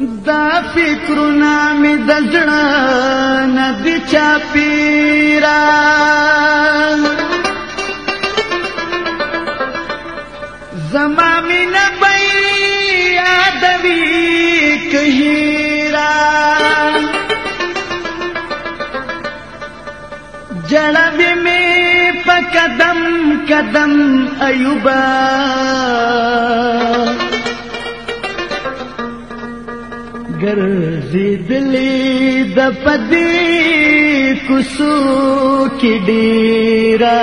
دا فکرونه می د زړه نه دی چاپیرا زما مینه پي یادوي کهیرا جړب می په قدم قدم ایوبا ګرځیدلی د پدې کوسو کې ډیرا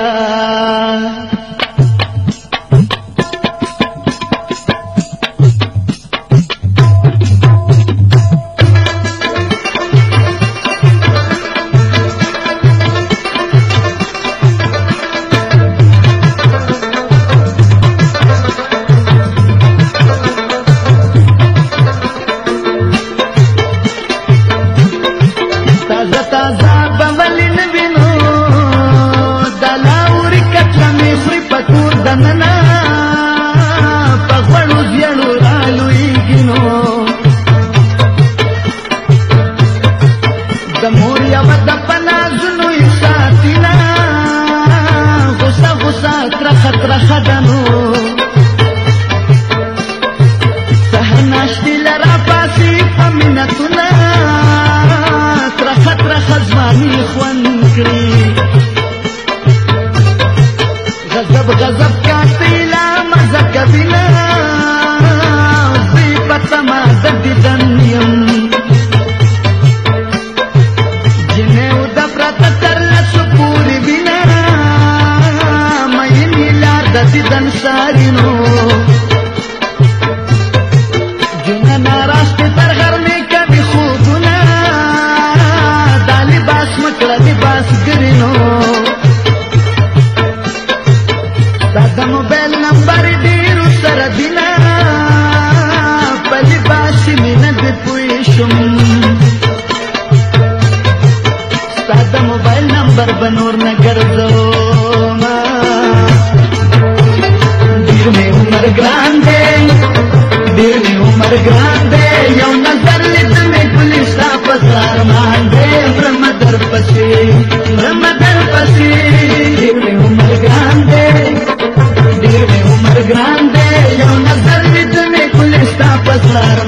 ಸಿದ್ಧನ್ ಸಾರಿನೋ மலர்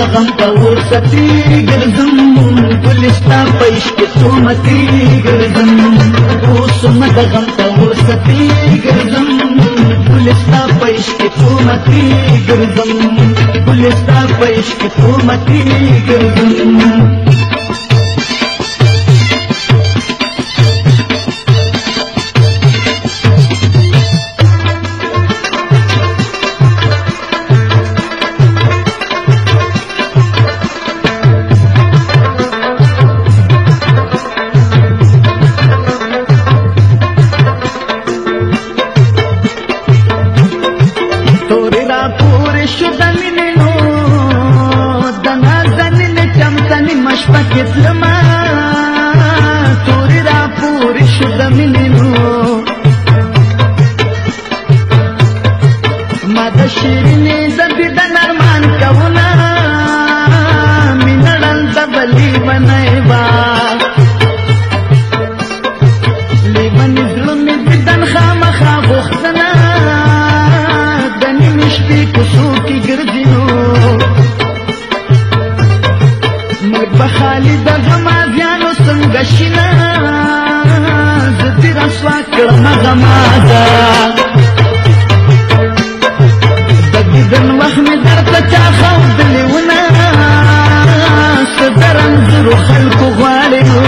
د غم د ورستی ګرځم ګلستا په عشق سومتی ګرځم اوس مد غم د ورستی ګرځم ګلستا په عشق سومتی ګرځم ګلستا په عشق سومتی ګرځم ستا د شیرینې زبیده نرمان کوونه مینه ړنده به لیونی وه لیونې زړه مې دیدن خامخا غوښتنه د نیمې شپې کوڅو کې ګرځي نو موږ به خالي د غمازیانو څنګه شینه زه تېره سوه کړمه غمازه ಕುಮಾರಿಗೂ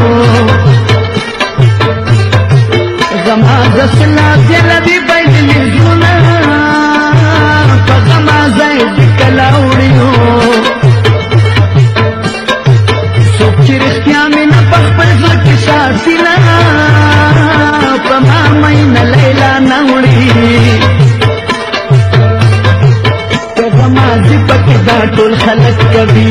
ಗಮಾದಸ್ಲ ಜಲದಿ ಬೈಲಿ ಗುಣ ಪಗಮಾದ ಕಲ ಉಡಿಯೋ ಸುಖಿರಿಸ್ತ್ಯಾಮಿನ ಪಪ್ಪಳ ಸಾಸಿಲ ಪಮಾ ಮೈನ ಲೈಲ ನವುಡಿ ಪಗಮಾಜಿ ಪಟ್ಟಿದ ಟೋಲ್ ಹಲಕ್ ಕಬೀ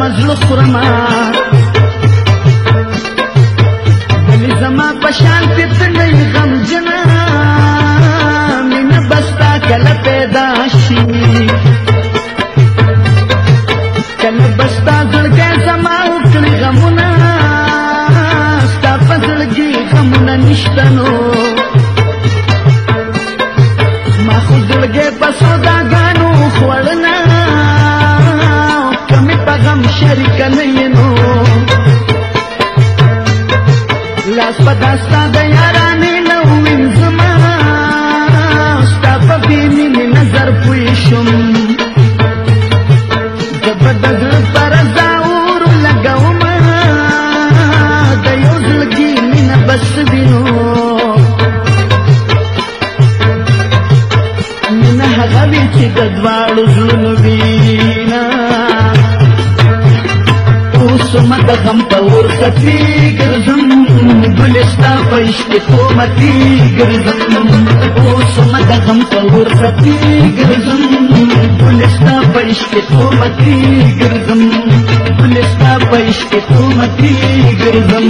زما زړه خورما دلی زما په شان پته نه غم جنا مینه بستا کله پیدا شي کله بستا زړګې زما وکړي غمونه ستا په زړګي غمونه نشته نو تصویرو مینه هغه وی چې د دواړو زړونو وینا اوس مد غم په ور کتي ګرځم ګلستا په عشق کو متي ګرځم اوس مد غم په ور کتي ګرځم ګلستا په عشق کو متي ګرځم ګلستا په عشق کو متي ګرځم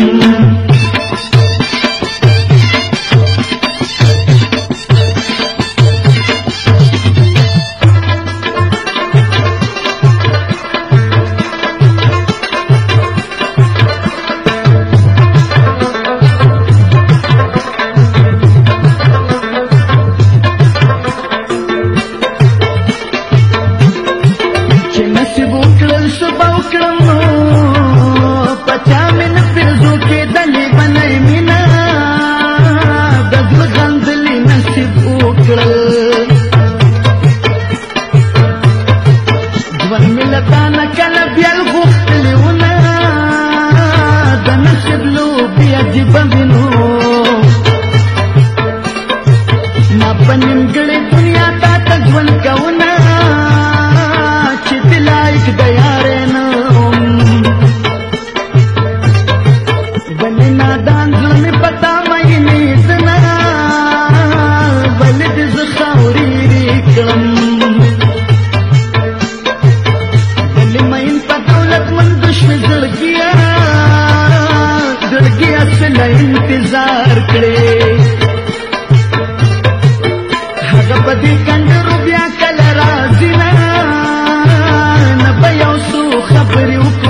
cabril.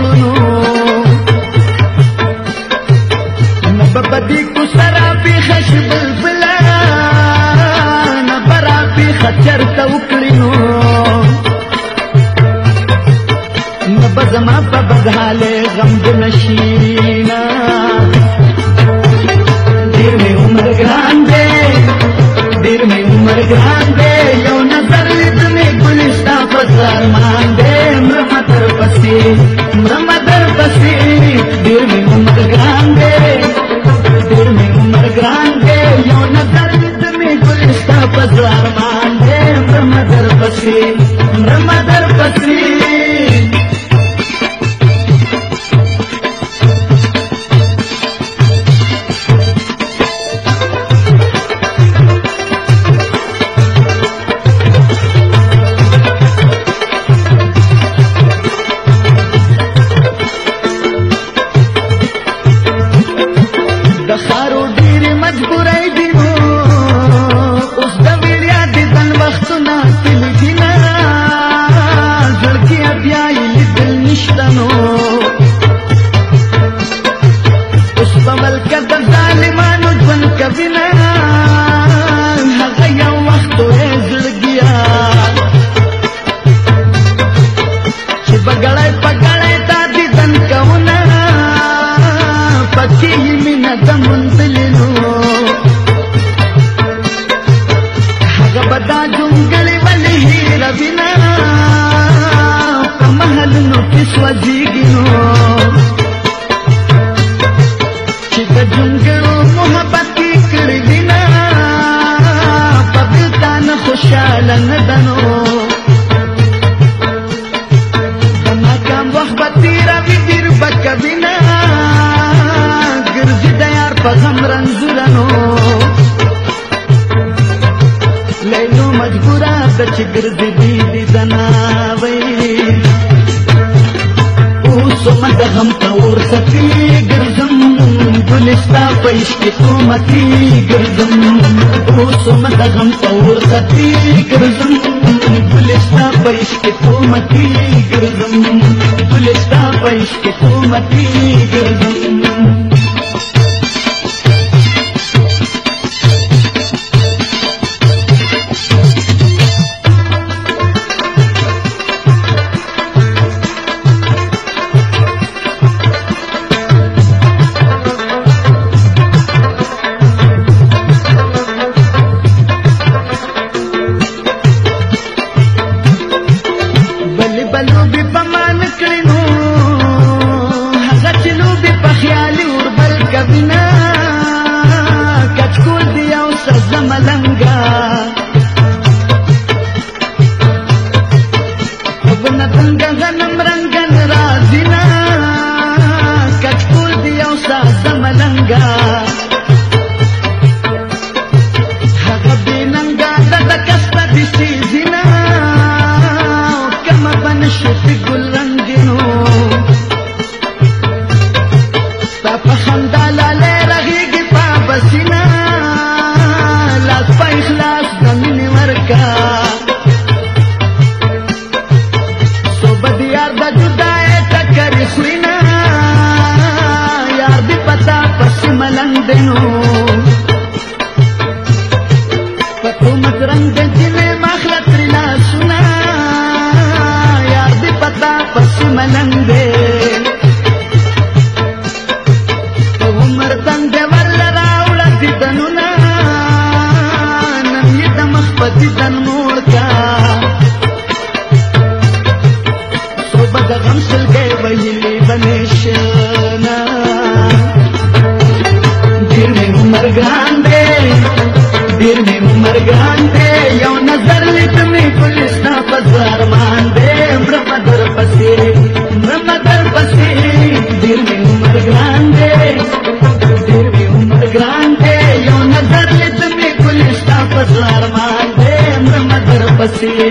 خوشاله نه دنو ما کم وخت به تیره وي ډېر به کوي نه ګرځي د یار په غم رنځوره نو لیلو مجبوره ده چې ګرځي دي دیدنه وی اوس ما د غم ته ورسکي ګرځم ګلستا په عشق کومتي ګرځم تو पैस किथो मथे पुलिस था تو किथो मथे ತಂದೆಯೂ गांधे दिल में उमर गांधे यौ नजर तुम्हें गुलिश्ता बाजार मांदे मृमदर बसे मृमदर बसे दिल में उमर गांधे दिल में उमर गांधे यौ नजर तुम्हें गुलिश्ता बाजार मांदे मृमदर बसे